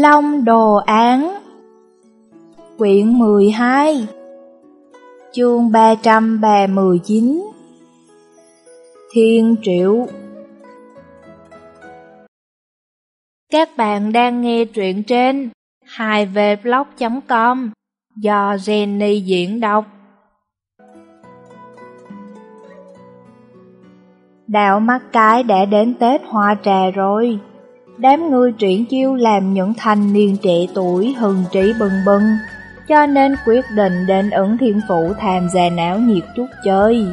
Long Đồ Án, Quyển 12 Chương 339 Thiên Triệu. Các bạn đang nghe truyện trên 2vblog.com do Jenny diễn đọc. Đạo mắt cái đã đến Tết Hoa Trà rồi đám người triển chiêu làm những thanh niên trẻ tuổi hừng trí bừng bừng, cho nên quyết định đến ứng thiên phủ tham gia náo nhiệt chút chơi.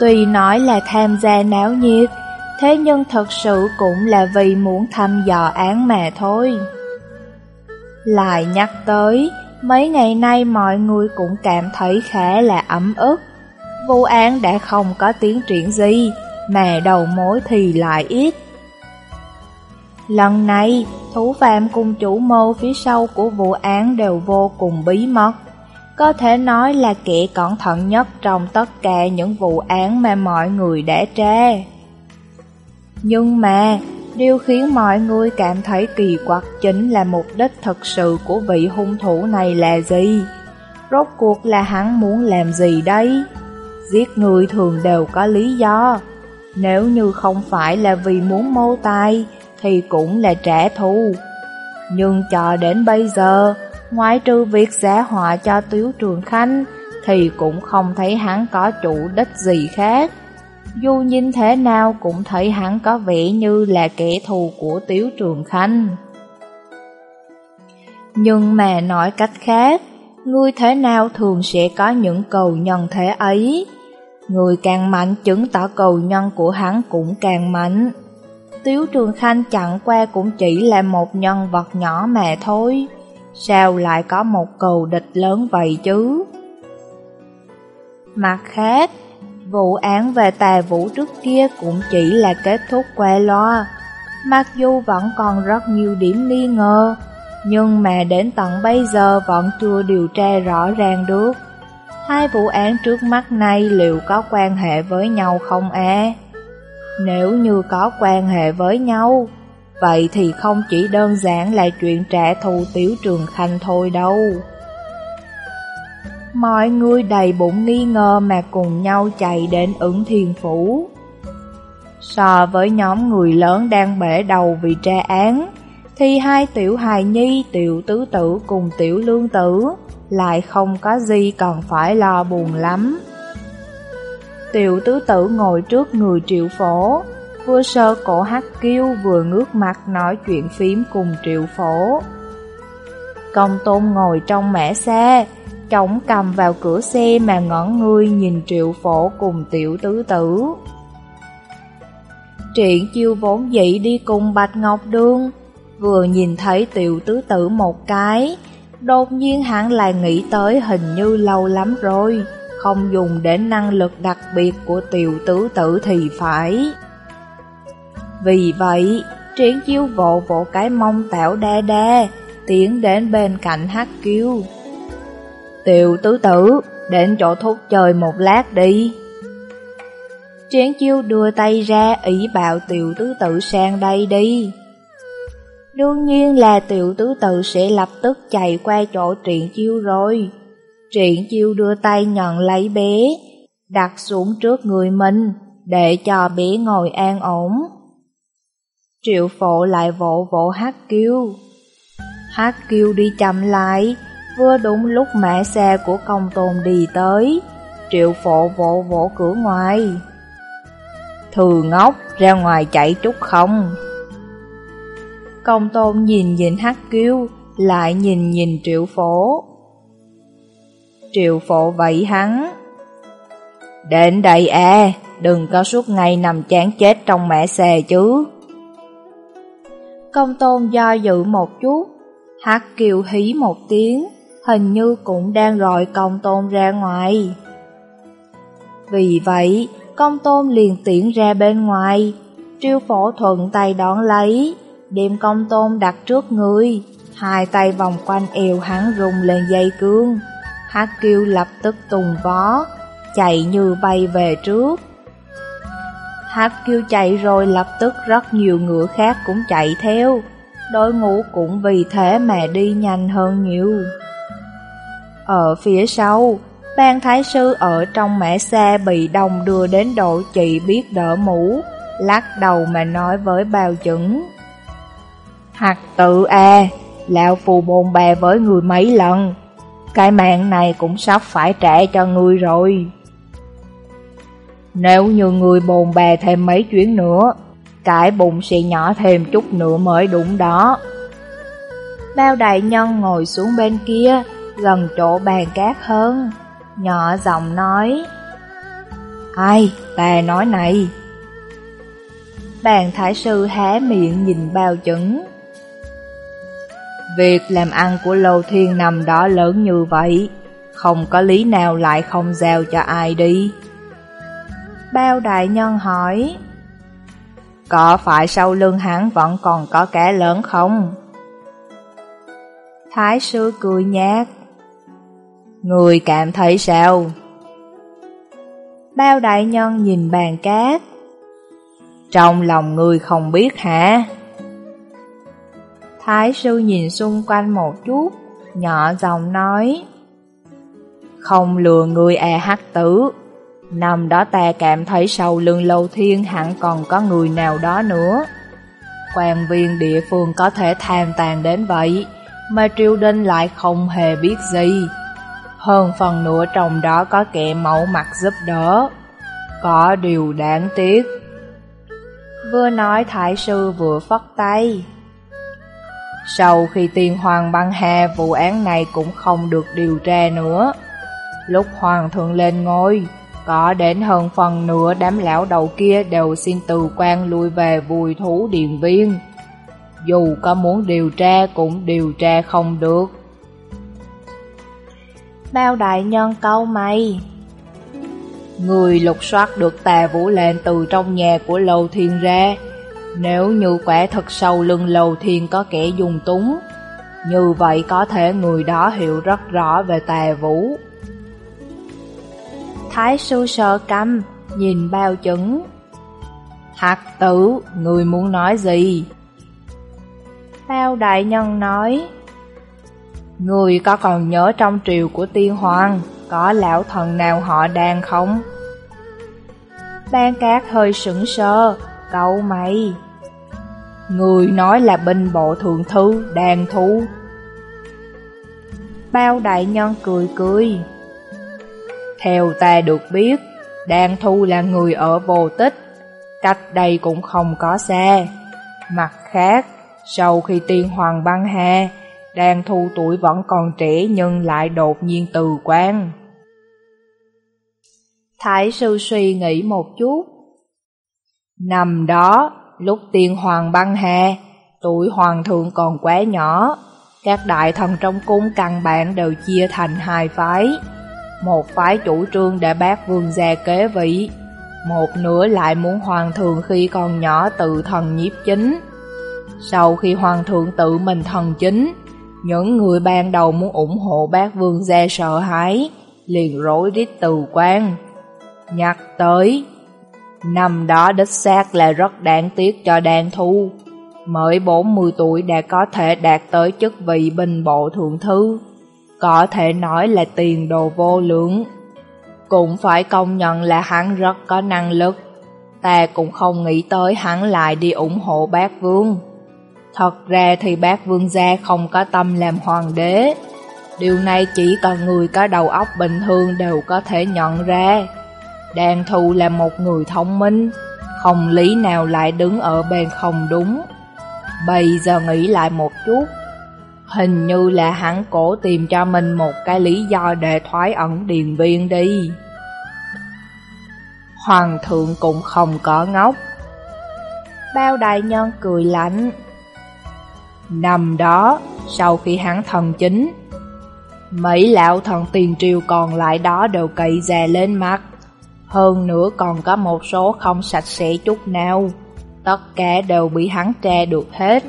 Tuy nói là tham gia náo nhiệt, thế nhưng thật sự cũng là vì muốn thăm dò án mà thôi. Lại nhắc tới, mấy ngày nay mọi người cũng cảm thấy khá là ấm ức. Vụ án đã không có tiến triển gì, mà đầu mối thì lại ít. Lần này, thủ phạm cùng chủ mưu phía sau của vụ án đều vô cùng bí mật. Có thể nói là kẻ cẩn thận nhất trong tất cả những vụ án mà mọi người đã tra. Nhưng mà, điều khiến mọi người cảm thấy kỳ quặc chính là mục đích thực sự của vị hung thủ này là gì? Rốt cuộc là hắn muốn làm gì đây? Giết người thường đều có lý do. Nếu như không phải là vì muốn mâu tài, thì cũng là trả thù. Nhưng cho đến bây giờ, ngoại trừ việc giả họa cho Tiếu Trường Khanh, thì cũng không thấy hắn có chủ đích gì khác. Dù nhìn thế nào cũng thấy hắn có vẻ như là kẻ thù của Tiếu Trường Khanh. Nhưng mà nói cách khác, người thế nào thường sẽ có những cầu nhân thế ấy. Người càng mạnh chứng tỏ cầu nhân của hắn cũng càng mạnh. Tiếu Trường Khanh chẳng qua cũng chỉ là một nhân vật nhỏ mà thôi. Sao lại có một cầu địch lớn vậy chứ? Mặt khác, vụ án về tà vũ trước kia cũng chỉ là kết thúc qua loa. Mặc dù vẫn còn rất nhiều điểm nghi ngờ, nhưng mà đến tận bây giờ vẫn chưa điều tra rõ ràng được. Hai vụ án trước mắt này liệu có quan hệ với nhau không à? Nếu như có quan hệ với nhau, vậy thì không chỉ đơn giản là chuyện trả thù tiểu trường khanh thôi đâu. Mọi người đầy bụng nghi ngờ mà cùng nhau chạy đến ứng Thiền phủ. So với nhóm người lớn đang bể đầu vì tra án, thì hai tiểu hài nhi, tiểu tứ tử cùng tiểu lương tử lại không có gì còn phải lo buồn lắm. Tiểu tứ tử ngồi trước người triệu phổ, vừa sơ cổ hát kêu vừa ngước mặt nói chuyện phím cùng triệu phổ. Công tôn ngồi trong mẻ xe, chống cầm vào cửa xe mà ngẩn người nhìn triệu phổ cùng tiểu tứ tử. Triển chiêu vốn dị đi cùng Bạch Ngọc Đương, vừa nhìn thấy tiểu tứ tử một cái, đột nhiên hắn lại nghĩ tới hình như lâu lắm rồi không dùng đến năng lực đặc biệt của tiểu tứ tử thì phải. Vì vậy, triển chiêu vỗ vỗ cái mông tảo đa đa, tiến đến bên cạnh hát kiêu. Tiểu tứ tử, đến chỗ thuốc chơi một lát đi. Triển chiêu đưa tay ra ý bảo tiểu tứ tử sang đây đi. Đương nhiên là tiểu tứ tử sẽ lập tức chạy qua chỗ triển chiêu rồi. Triển chiêu đưa tay nhận lấy bé, đặt xuống trước người mình, để cho bé ngồi an ổn. Triệu phổ lại vỗ vỗ hát kêu. Hát kêu đi chậm lại, vừa đúng lúc mẹ xe của công tôn đi tới, triệu phổ vỗ vỗ cửa ngoài. Thừa ngốc, ra ngoài chạy chút không? Công tôn nhìn nhìn hát kêu, lại nhìn nhìn triệu phổ. Triệu phổ vậy hắn. Đến đây à, đừng có suốt ngày nằm chán chết trong mẹ xe chứ. Công tôn do dự một chút, hát kiều hí một tiếng, hình như cũng đang gọi công tôn ra ngoài. Vì vậy, công tôn liền tiễn ra bên ngoài, triêu phổ thuận tay đón lấy, đem công tôn đặt trước người, hai tay vòng quanh eo hắn rung lên dây cương. Hát kêu lập tức tùng vó, chạy như bay về trước. Hát kêu chạy rồi lập tức rất nhiều ngựa khác cũng chạy theo. đội ngũ cũng vì thế mà đi nhanh hơn nhiều. Ở phía sau, ban thái sư ở trong mẹ xe bị đồng đưa đến độ chị biết đỡ mũ, lắc đầu mà nói với bào chứng. Hạt tự à, lão phù bồn bè với người mấy lần, cái mạng này cũng sắp phải trả cho ngươi rồi. Nếu như người bồn bè thêm mấy chuyến nữa, cái bụng sẽ nhỏ thêm chút nữa mới đúng đó. Bao đại nhân ngồi xuống bên kia, gần chỗ bàn cát hơn, nhỏ giọng nói. Ai, ta nói này. Bàn thái sư há miệng nhìn bao chứng. Việc làm ăn của Lô Thiên nằm đó lớn như vậy, không có lý nào lại không giao cho ai đi. Bao đại nhân hỏi, có phải sau lưng hắn vẫn còn có kẻ lớn không? Thái sư cười nhạt, Người cảm thấy sao? Bao đại nhân nhìn bàn cát, Trong lòng người không biết hả? Thái sư nhìn xung quanh một chút, nhỏ giọng nói Không lừa người e hắc tử. Năm đó ta cảm thấy sau lưng lâu thiên hẳn còn có người nào đó nữa. Quan viên địa phương có thể tham tàn đến vậy Mà triều đình lại không hề biết gì. Hơn phần nữa trong đó có kẻ mẫu mặt giúp đỡ. Có điều đáng tiếc. Vừa nói thái sư vừa phất tay sau khi tiên hoàng băng hà vụ án này cũng không được điều tra nữa. Lúc hoàng thượng lên ngôi, có đến hơn phần nửa đám lão đầu kia đều xin từ quan lui về vùi thú điện viên. Dù có muốn điều tra cũng điều tra không được. Bao đại nhân câu mày Người lục soát được tà vũ lệnh từ trong nhà của Lầu Thiên ra nếu như quả thật sâu lưng lầu thiên có kẻ dùng túng, như vậy có thể người đó hiểu rất rõ về tà vũ. Thái sư sơ căm, nhìn bao chứng. Hạc tử, người muốn nói gì? Bao đại nhân nói, Người có còn nhớ trong triều của tiên hoàng, có lão thần nào họ đang không? Ban cát hơi sững sờ, cậu mày. Người nói là binh bộ thượng thư, đàn thu. Bao đại nhân cười cười. Theo ta được biết, đàn thu là người ở vô tích, cách đây cũng không có xa. Mặt khác, sau khi tiên hoàng băng hà, đàn thu tuổi vẫn còn trẻ nhưng lại đột nhiên từ quan. Thái sư suy nghĩ một chút năm đó, lúc tiên hoàng băng hà, tuổi hoàng thượng còn quá nhỏ. Các đại thần trong cung căn bản đều chia thành hai phái. Một phái chủ trương để bác vương gia kế vị, một nửa lại muốn hoàng thượng khi còn nhỏ tự thần nhiếp chính. Sau khi hoàng thượng tự mình thần chính, những người ban đầu muốn ủng hộ bác vương gia sợ hãi, liền rối rít từ quan. Nhắc tới, Năm đó đích xác là rất đáng tiếc cho đàn thu. Mới 40 tuổi đã có thể đạt tới chức vị binh bộ thượng thư. Có thể nói là tiền đồ vô lượng. Cũng phải công nhận là hắn rất có năng lực. Ta cũng không nghĩ tới hắn lại đi ủng hộ bác vương. Thật ra thì bác vương gia không có tâm làm hoàng đế. Điều này chỉ cần người có đầu óc bình thường đều có thể nhận ra. Đàn thù là một người thông minh, không lý nào lại đứng ở bên không đúng. Bây giờ nghĩ lại một chút, hình như là hắn cổ tìm cho mình một cái lý do để thoái ẩn điền viên đi. Hoàng thượng cũng không có ngốc. Bao đại nhân cười lạnh. Năm đó, sau khi hắn thần chính, mấy lão thần tiền triều còn lại đó đều cậy già lên mặt. Hơn nữa còn có một số không sạch sẽ chút nào. Tất cả đều bị hắn tra được hết.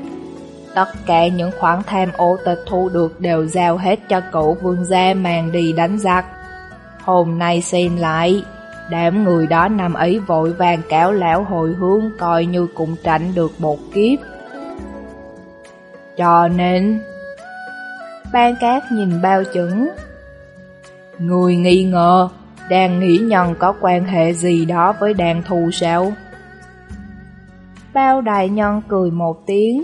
Tất cả những khoản tham ô tịch thu được đều giao hết cho cậu vương gia mang đi đánh giặc. Hôm nay xem lại Đám người đó nằm ấy vội vàng cáo lão hồi hướng coi như cũng tránh được một kiếp. Cho nên... Ban cát nhìn bao chứng. Người nghi ngờ, đàn nghĩ nhân có quan hệ gì đó với đàn thù sao? Bao đại nhân cười một tiếng.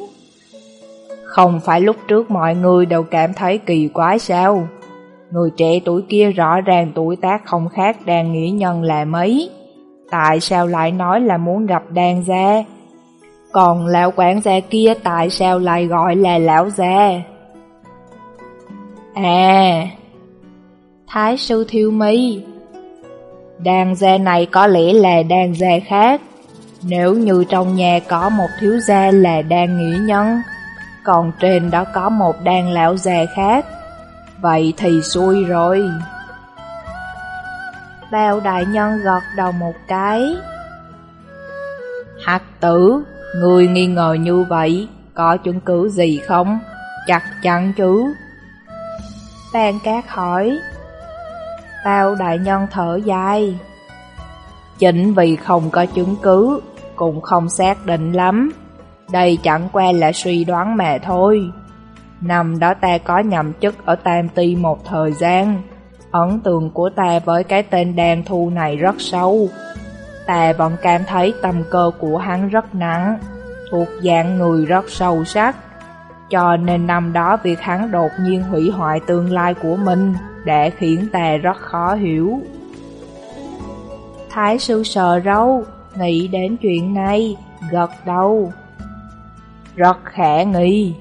Không phải lúc trước mọi người đều cảm thấy kỳ quái sao? Người trẻ tuổi kia rõ ràng tuổi tác không khác đàn nghĩ nhân là mấy. Tại sao lại nói là muốn gặp đàn gia? Còn lão quản gia kia tại sao lại gọi là lão gia? À, Thái sư thiêu mi Đàn gia này có lẽ là đàn gia khác. Nếu như trong nhà có một thiếu gia là đàn nghĩa nhân Còn trên đó có một đàn lão già khác Vậy thì xui rồi. Bao đại nhân gọt đầu một cái. Hạt tử, người nghi ngờ như vậy Có chứng cứ gì không? Chắc chắn chứ. Bàn cát hỏi. Bao đại nhân thở dài. Chính vì không có chứng cứ, Cũng không xác định lắm. Đây chẳng qua là suy đoán mà thôi. Năm đó ta có nhậm chức ở Tam Ti một thời gian. Ấn tượng của ta với cái tên đàn thu này rất sâu Ta vẫn cảm thấy tâm cơ của hắn rất nặng, Thuộc dạng người rất sâu sắc. Cho nên năm đó việc hắn đột nhiên hủy hoại tương lai của mình. Đã khiến ta rất khó hiểu Thái sư sờ râu Nghĩ đến chuyện này Gật đầu Rất khả nghi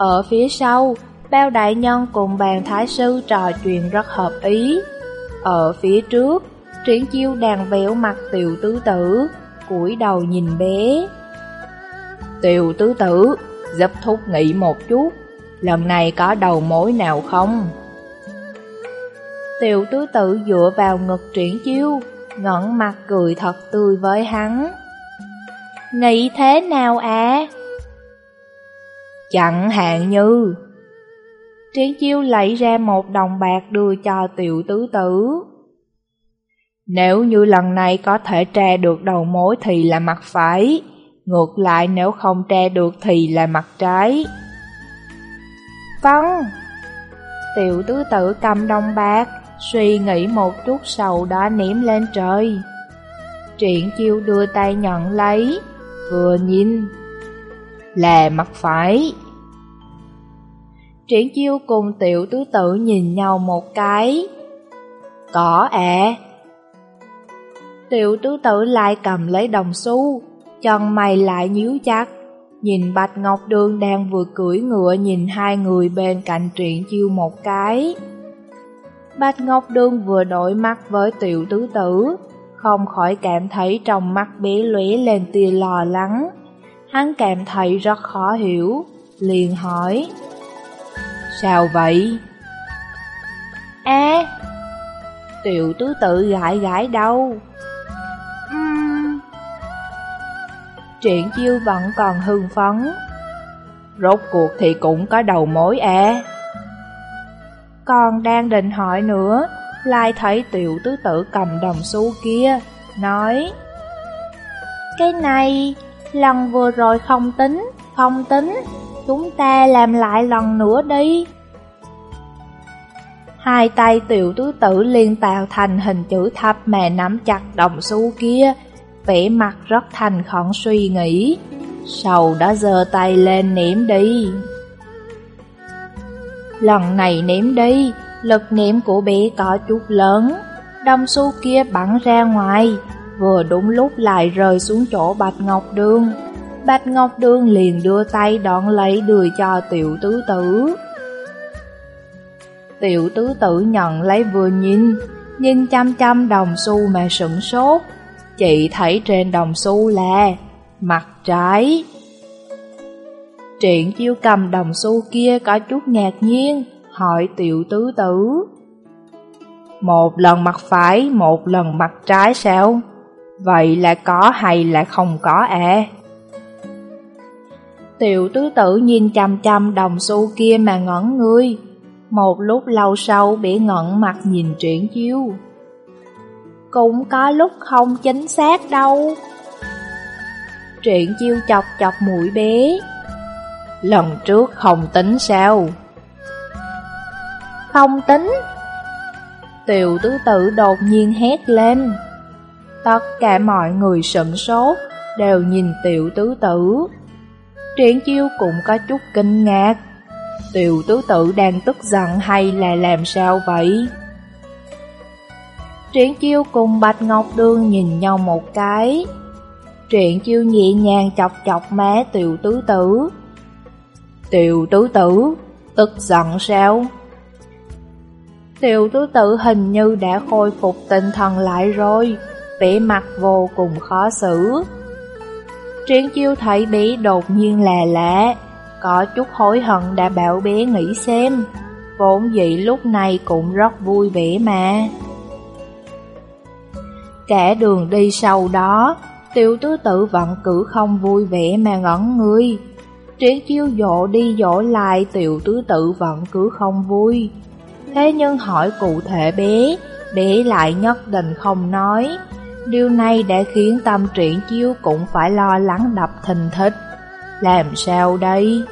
ở phía sau, bao đại nhân cùng bàn thái sư trò chuyện rất hợp ý. Ở phía trước, triển chiêu đàn véo mặt tiểu tứ tử, cúi đầu nhìn bé. Tiểu tứ tử, giúp thúc nghĩ một chút, lần này có đầu mối nào không? Tiểu tứ tử dựa vào ngực triển chiêu, ngẩn mặt cười thật tươi với hắn. Nghĩ thế nào à? Chẳng hạn như... Triển chiêu lấy ra một đồng bạc đưa cho tiểu tứ tử. Nếu như lần này có thể tra được đầu mối thì là mặt phải, ngược lại nếu không tra được thì là mặt trái. Vâng! Tiểu tứ tử cầm đồng bạc, suy nghĩ một chút sau đó ném lên trời. Triển chiêu đưa tay nhận lấy, vừa nhìn là mặt phải. Triển chiêu cùng tiểu tứ tử nhìn nhau một cái. Có à. Tiểu tứ tử lại cầm lấy đồng xu, chân mày lại nhíu chặt. Nhìn Bạch Ngọc Đường đang vừa cưỡi ngựa nhìn hai người bên cạnh truyện chiêu một cái. Bạch Ngọc Đường vừa đổi mắt với tiểu tứ tử, không khỏi cảm thấy trong mắt bé lóe lên tia lo lắng hắn cảm thấy rất khó hiểu, liền hỏi. Sao vậy? À, tiểu tứ tự gãi gãi đâu? Triển chiêu vẫn còn hưng phấn. Rốt cuộc thì cũng có đầu mối à. Còn đang định hỏi nữa, lai thấy tiểu tứ tử cầm đồng xu kia, nói Cái này Lần vừa rồi không tính, không tính, chúng ta làm lại lần nữa đi. Hai tay tiểu tứ tử liên tạo thành hình chữ thập mà nắm chặt đồng xu kia, vẻ mặt rất thành khẩn suy nghĩ. Sau đó giơ tay lên ném đi. Lần này ném đi, lực ném của bé có chút lớn, đồng xu kia bắn ra ngoài, vừa đúng lúc lại rơi xuống chỗ Bạch Ngọc Đường. Bạch Ngọc Đường liền đưa tay đón lấy đưa cho tiểu tứ tử. Tiểu tứ tử nhận lấy vừa nhìn, nhìn chăm chăm đồng xu mà sửng sốt. Chị thấy trên đồng xu là mặt trái. Triển chiêu cầm đồng xu kia có chút ngạc nhiên, hỏi tiểu tứ tử. Một lần mặt phải, một lần mặt trái sao? Vậy là có hay là không có à? Tiểu tứ tử nhìn chăm chăm đồng xu kia mà ngẩn ngươi. Một lúc lâu sau bị ngẩn mặt nhìn triển chiêu. Cũng có lúc không chính xác đâu. Truyện chiêu chọc chọc mũi bé. Lần trước không tính sao? Không tính. Tiểu tứ tử đột nhiên hét lên. Tất cả mọi người sửng sốt Đều nhìn tiểu tứ tử. Triển chiêu cũng có chút kinh ngạc. Tiểu tứ tử đang tức giận hay là làm sao vậy? Triển chiêu cùng Bạch Ngọc Đương nhìn nhau một cái Triển chiêu nhẹ nhàng chọc chọc má tiểu tứ tử Tiểu tứ tử, tức giận sao? Tiểu tứ tử hình như đã khôi phục tinh thần lại rồi, vẻ mặt vô cùng khó xử. Triển chiêu thấy bé đột nhiên là lạ, có chút hối hận đã bảo bé nghĩ xem, vốn dĩ lúc này cũng rất vui vẻ mà. Cả đường đi sau đó, tiểu tứ tử vẫn cứ không vui vẻ mà ngẩn người. Triển chiêu dỗ đi dỗ lại tiểu tứ tử vẫn cứ không vui. Thế nhưng hỏi cụ thể bé, bé lại nhất định không nói. Điều này đã khiến tâm triển chiêu cũng phải lo lắng đập thình thịch. Làm sao đây?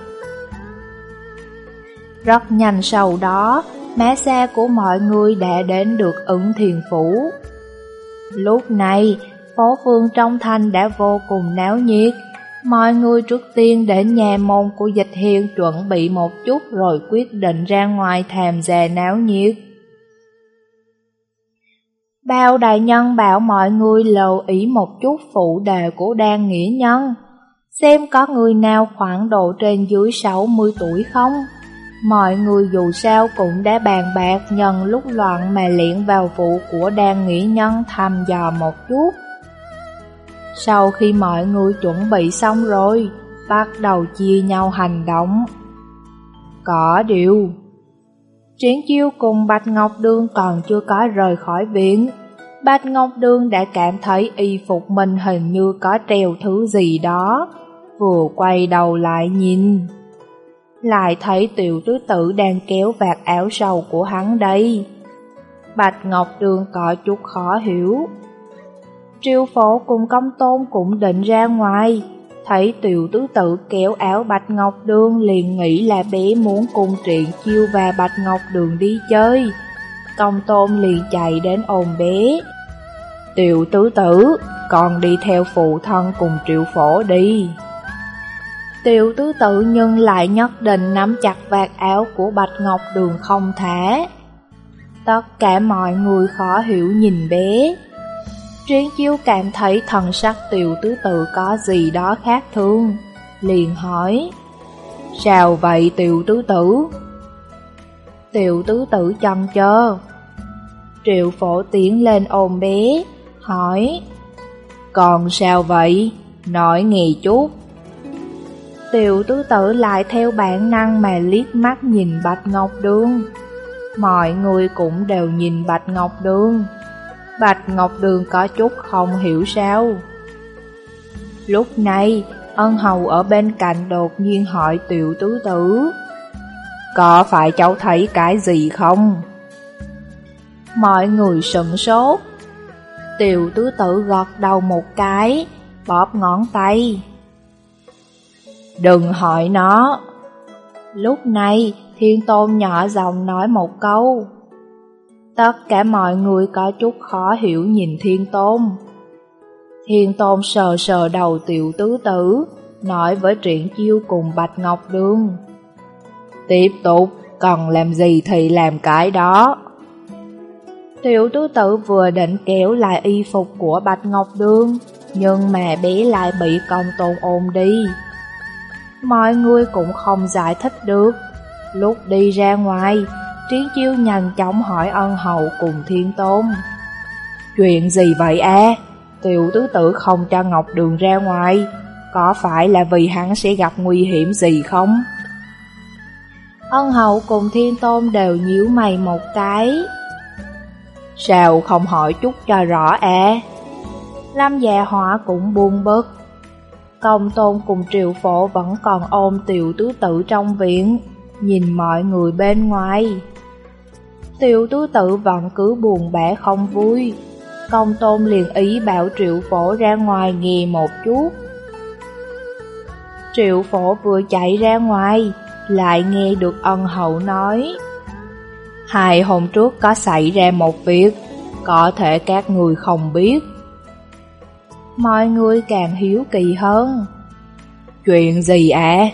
Rất nhanh sau đó, má xe của mọi người đã đến được ứng thiền phủ. Lúc này, phố phương trong thành đã vô cùng náo nhiệt. Mọi người trước tiên đến nhà môn của dịch hiền chuẩn bị một chút rồi quyết định ra ngoài tham gia náo nhiệt. Bao đại nhân bảo mọi người lưu ý một chút phụ đề của đan nghĩa nhân, xem có người nào khoảng độ trên dưới 60 tuổi không. Mọi người dù sao cũng đã bàn bạc nhân lúc loạn mà liện vào vụ của đan nghĩa nhân thăm dò một chút. Sau khi mọi người chuẩn bị xong rồi, bắt đầu chia nhau hành động. Có điều, Triển chiêu cùng Bạch Ngọc Đương còn chưa có rời khỏi viện. Bạch Ngọc Đương đã cảm thấy y phục mình hình như có treo thứ gì đó, vừa quay đầu lại nhìn. Lại thấy tiểu tứ tử đang kéo vạt áo sầu của hắn đây. Bạch Ngọc đường có chút khó hiểu. Triêu phổ cùng công tôn cũng định ra ngoài, thấy tiểu tứ tử kéo áo Bạch Ngọc Đường liền nghĩ là bé muốn cùng triện chiêu và Bạch Ngọc Đường đi chơi. Công tôn liền chạy đến ôm bé. Tiểu tứ tử, còn đi theo phụ thân cùng triệu phổ đi. Tiểu tứ tự nhưng lại nhất định nắm chặt vạt áo của Bạch Ngọc Đường không thả. Tất cả mọi người khó hiểu nhìn bé. Triển chiêu cảm thấy thần sắc tiểu tứ tự có gì đó khác thường, liền hỏi, Sao vậy tiểu tứ tử? Tiểu tứ tử chần chờ. Triệu phổ tiến lên ôm bé, hỏi, Còn sao vậy? Nói nghề chút. Tiểu tứ tử lại theo bản năng mà liếc mắt nhìn Bạch Ngọc Đường. Mọi người cũng đều nhìn Bạch Ngọc Đường. Bạch Ngọc Đường có chút không hiểu sao. Lúc này, ân hầu ở bên cạnh đột nhiên hỏi tiểu tứ tử. Có phải cháu thấy cái gì không? Mọi người sững sốt. Tiểu tứ tử gọt đầu một cái, bóp ngón tay. Đừng hỏi nó. Lúc này, thiên tôn nhỏ giọng nói một câu. Tất cả mọi người có chút khó hiểu nhìn Thiên Tôn. Thiên Tôn sờ sờ đầu tiểu tứ tử, nói với Triển Chiêu cùng Bạch Ngọc đương. Tiếp tục, cần làm gì thì làm cái đó. Tiểu tứ tử vừa định kéo lại y phục của Bạch Ngọc đương, nhưng mà bé lại bị công tôn ôm đi. Mọi người cũng không giải thích được. Lúc đi ra ngoài, Triến Chiêu nhanh chóng hỏi ân hậu cùng thiên tôn. Chuyện gì vậy a? Tiểu tứ tử không cho Ngọc Đường ra ngoài, có phải là vì hắn sẽ gặp nguy hiểm gì không? Ân hậu cùng thiên tôn đều nhíu mày một cái. Sao không hỏi chút cho rõ à? Lâm dạ hỏa cũng buông bớt. Công tôn cùng Triệu phổ vẫn còn ôm tiểu tứ tử trong viện, nhìn mọi người bên ngoài. Tiểu tứ Tử vẫn cứ buồn bã không vui. Công tôn liền ý bảo triệu phổ ra ngoài nghe một chút. Triệu phổ vừa chạy ra ngoài, lại nghe được ân hậu nói. Hai hôm trước có xảy ra một việc, có thể các người không biết. Mọi người càng hiếu kỳ hơn. Chuyện gì ạ?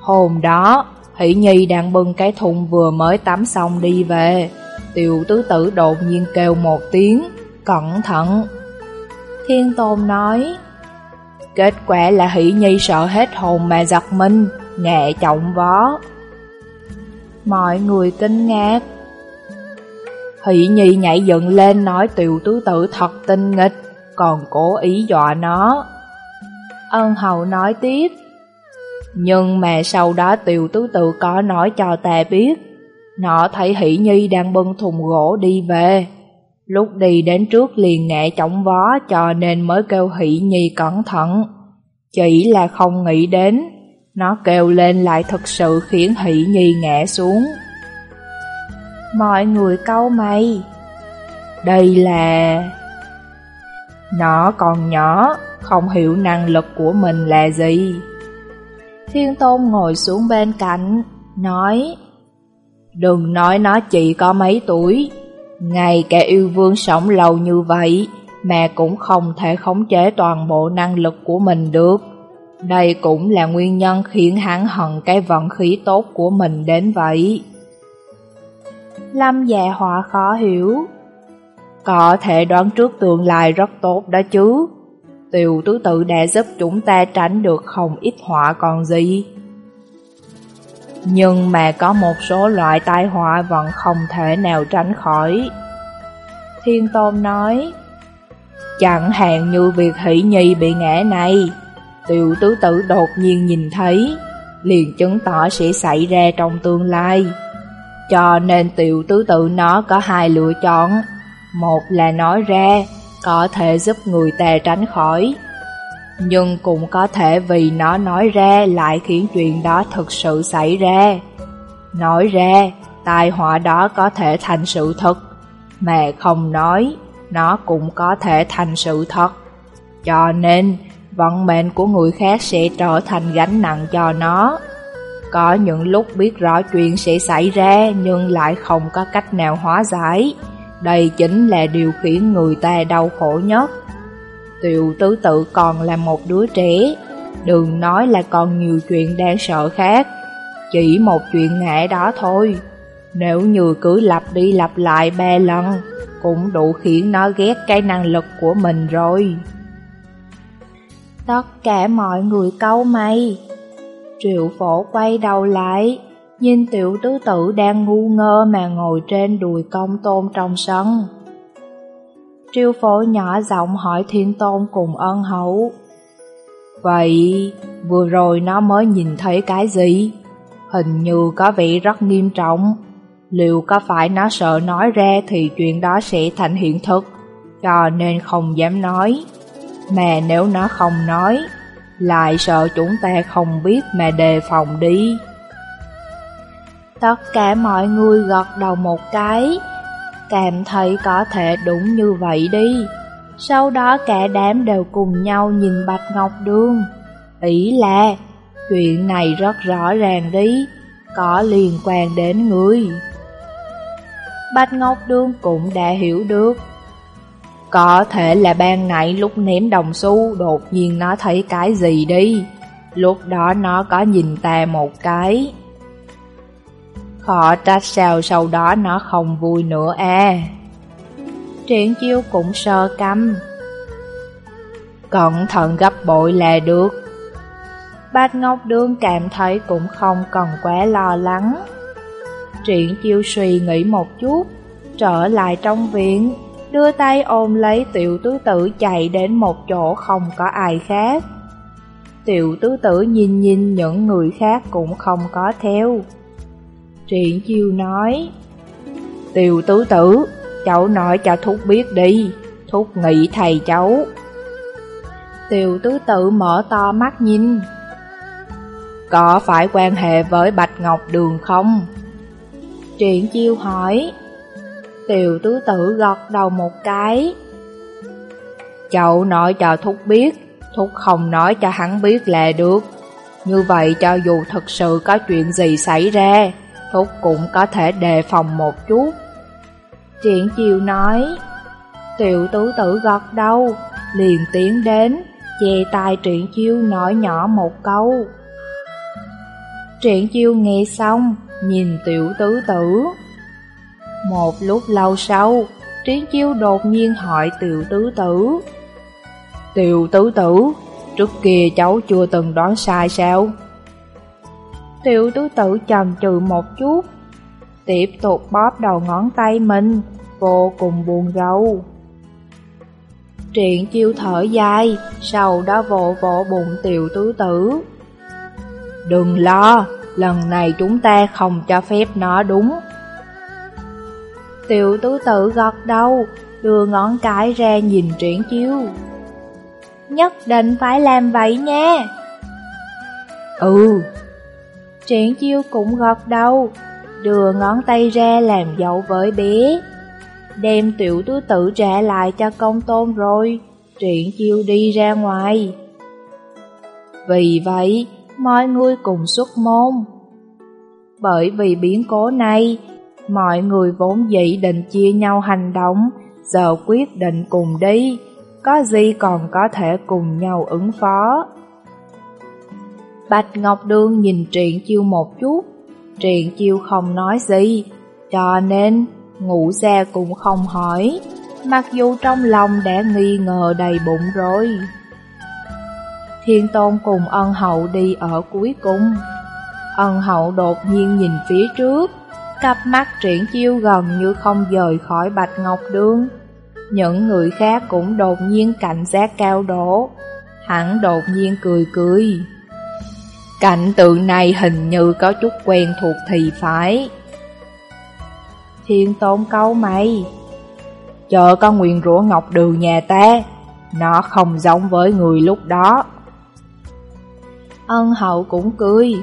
Hôm đó, Hỷ Nhi đang bưng cái thùng vừa mới tắm xong đi về. Tiểu tứ tử đột nhiên kêu một tiếng, cẩn thận. Thiên Tôn nói, kết quả là Hỷ Nhi sợ hết hồn mà giật mình, nhẹ trọng vó. Mọi người kinh ngạc. Hỷ Nhi nhảy dựng lên nói tiểu tứ tử thật tinh nghịch, còn cố ý dọa nó. Ân hậu nói tiếp, nhưng mà sau đó tiểu tứ tự có nói cho ta biết, nó thấy Hỷ Nhi đang bưng thùng gỗ đi về. Lúc đi đến trước liền ngã trọng vó cho nên mới kêu Hỷ Nhi cẩn thận. Chỉ là không nghĩ đến, nó kêu lên lại thực sự khiến Hỷ Nhi ngã xuống. Mọi người câu mày. Đây là... Nó còn nhỏ, không hiểu năng lực của mình là gì. Thiên Tôn ngồi xuống bên cạnh, nói Đừng nói nó chỉ có mấy tuổi, ngày kẻ yêu vương sống lâu như vậy, mà cũng không thể khống chế toàn bộ năng lực của mình được. Đây cũng là nguyên nhân khiến hắn hận cái vận khí tốt của mình đến vậy. Lâm dạ họa khó hiểu. Có thể đoán trước tương lai rất tốt đó chứ. Tiểu tứ tự đã giúp chúng ta tránh được không ít họa còn gì. Nhưng mà có một số loại tai họa vẫn không thể nào tránh khỏi. Thiên Tôn nói, chẳng hạn như việc hỷ nhi bị ngã này, tiểu tứ tử đột nhiên nhìn thấy, liền chứng tỏ sẽ xảy ra trong tương lai. Cho nên tiểu tứ tự nó có hai lựa chọn, một là nói ra, có thể giúp người ta tránh khỏi. Nhưng cũng có thể vì nó nói ra lại khiến chuyện đó thực sự xảy ra. Nói ra, tai họa đó có thể thành sự thật, mà không nói, nó cũng có thể thành sự thật. Cho nên, vận mệnh của người khác sẽ trở thành gánh nặng cho nó. Có những lúc biết rõ chuyện sẽ xảy ra nhưng lại không có cách nào hóa giải. Đây chính là điều khiến người ta đau khổ nhất. Tiểu tứ tự còn là một đứa trẻ, đừng nói là còn nhiều chuyện đáng sợ khác. Chỉ một chuyện ngã đó thôi, nếu như cứ lặp đi lặp lại ba lần, cũng đủ khiến nó ghét cái năng lực của mình rồi. Tất cả mọi người câu mày. Triệu phổ quay đầu lại, nhìn tiểu tứ tử đang ngu ngơ mà ngồi trên đùi công tôn trong sân. Triêu phổ nhỏ giọng hỏi thiên tôn cùng ân hậu. Vậy, vừa rồi nó mới nhìn thấy cái gì? Hình như có vẻ rất nghiêm trọng. Liệu có phải nó sợ nói ra thì chuyện đó sẽ thành hiện thực, cho nên không dám nói. Mà nếu nó không nói, lại sợ chúng ta không biết mà đề phòng đi. Tất cả mọi người gật đầu một cái, cảm thấy có thể đúng như vậy đi. Sau đó cả đám đều cùng nhau nhìn Bạch Ngọc Đường. Ý là, chuyện này rất rõ ràng đi, có liên quan đến người. Bạch Ngọc Đường cũng đã hiểu được. Có thể là ban nãy lúc ném đồng xu đột nhiên nó thấy cái gì đi. Lúc đó nó có nhìn ta một cái. Họ trách sao sau đó nó không vui nữa à. Triển chiêu cũng sơ căm. Cẩn thận gấp bội là được. Bạch Ngọc Đương cảm thấy cũng không cần quá lo lắng. Triển chiêu suy nghĩ một chút, trở lại trong viện, đưa tay ôm lấy tiểu tứ tử chạy đến một chỗ không có ai khác. Tiểu tứ tử nhìn nhìn những người khác cũng không có theo. Triển chiêu nói Tiểu tứ tử, cháu nói cho Thúc biết đi, Thúc nghĩ thầy cháu. Tiểu tứ tử mở to mắt nhìn. Có phải quan hệ với Bạch Ngọc Đường không? Triển chiêu hỏi. Tiểu tứ tử gật đầu một cái. Cháu nói cho Thúc biết, Thúc không nói cho hắn biết là được. Như vậy cho dù thật sự có chuyện gì xảy ra, Thúc cũng có thể đề phòng một chút. Triển chiều nói, tiểu tứ tử gật đầu, liền tiến đến, chè tai triển chiêu nói nhỏ một câu. Triển chiêu nghe xong, nhìn tiểu tứ tử. Một lúc lâu sau, triển chiêu đột nhiên hỏi tiểu tứ tử. Tiểu tứ tử, trước kia cháu chưa từng đoán sai sao? Tiểu tứ tử trầm trừ một chút, tiếp tục bóp đầu ngón tay mình, vô cùng buồn rầu. Triện chiêu thở dài, sau đó vỗ vỗ bụng tiểu tứ tử. Đừng lo, lần này chúng ta không cho phép nó đúng. Tiểu tứ tử gật đầu, đưa ngón cái ra nhìn triển chiêu. Nhất định phải làm vậy nha. Ừ. Triển chiêu cũng gật đầu, đưa ngón tay ra làm dấu với bé. Đem tiểu tứ tử trả lại cho công tôn rồi, triển chiêu đi ra ngoài. Vì vậy, mọi người cùng xuất môn. Bởi vì biến cố này, mọi người vốn dĩ định chia nhau hành động, giờ quyết định cùng đi, có gì còn có thể cùng nhau ứng phó. Bạch Ngọc Đương nhìn Triện Chiêu một chút, Triện Chiêu không nói gì, cho nên ngủ ra cũng không hỏi, mặc dù trong lòng đã nghi ngờ đầy bụng rồi. Thiên Tôn cùng ân hậu đi ở cuối cùng. Ân hậu đột nhiên nhìn phía trước, cặp mắt triển chiêu gần như không rời khỏi Bạch Ngọc Đương. Những người khác cũng đột nhiên cảnh giác cao độ, hắn đột nhiên cười cười. Cảnh tượng này hình như có chút quen thuộc thì phải. Thiên tôn câu mày. Chờ con nguyện rủa ngọc đường nhà ta, Nó không giống với người lúc đó. Ân hậu cũng cười.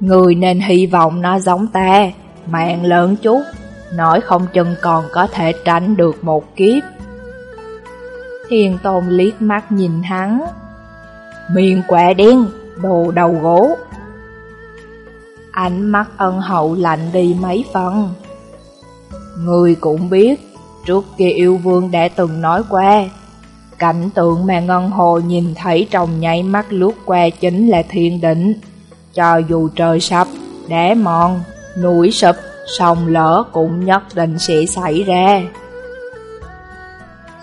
Người nên hy vọng nó giống ta, Mạng lớn chút, Nói không chừng còn có thể tránh được một kiếp. Thiên tôn liếc mắt nhìn hắn. Miệng quạ đen Đồ đầu gỗ Ánh mắt ân hậu lạnh đi mấy phần Người cũng biết, trước kia yêu vương đã từng nói qua, cảnh tượng mà Ngân Hồ nhìn thấy trong nháy mắt lướt qua chính là thiên định. Cho dù trời sập, đá mòn, núi sụp, sông lỡ cũng nhất định sẽ xảy ra.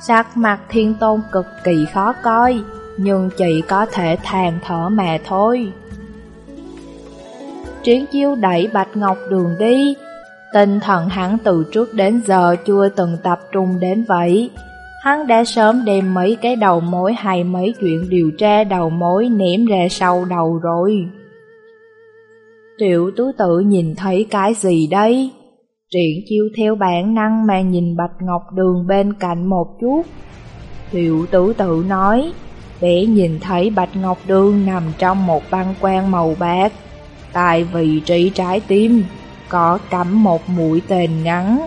Sắc mặt thiên tôn cực kỳ khó coi, nhưng chỉ có thể than thở mà thôi. Triển chiêu đẩy Bạch Ngọc đường đi, Tinh thần hắn từ trước đến giờ chưa từng tập trung đến vậy. Hắn đã sớm đem mấy cái đầu mối hay mấy chuyện điều tra đầu mối ném ra sau đầu rồi. Tiểu tứ tự nhìn thấy cái gì đây? Triển chiêu theo bản năng mà nhìn Bạch Ngọc Đường bên cạnh một chút. Tiểu tứ tự nói, bé nhìn thấy Bạch Ngọc đương nằm trong một băng quan màu bạc, tại vị trí trái tim có cắm một mũi tên ngắn.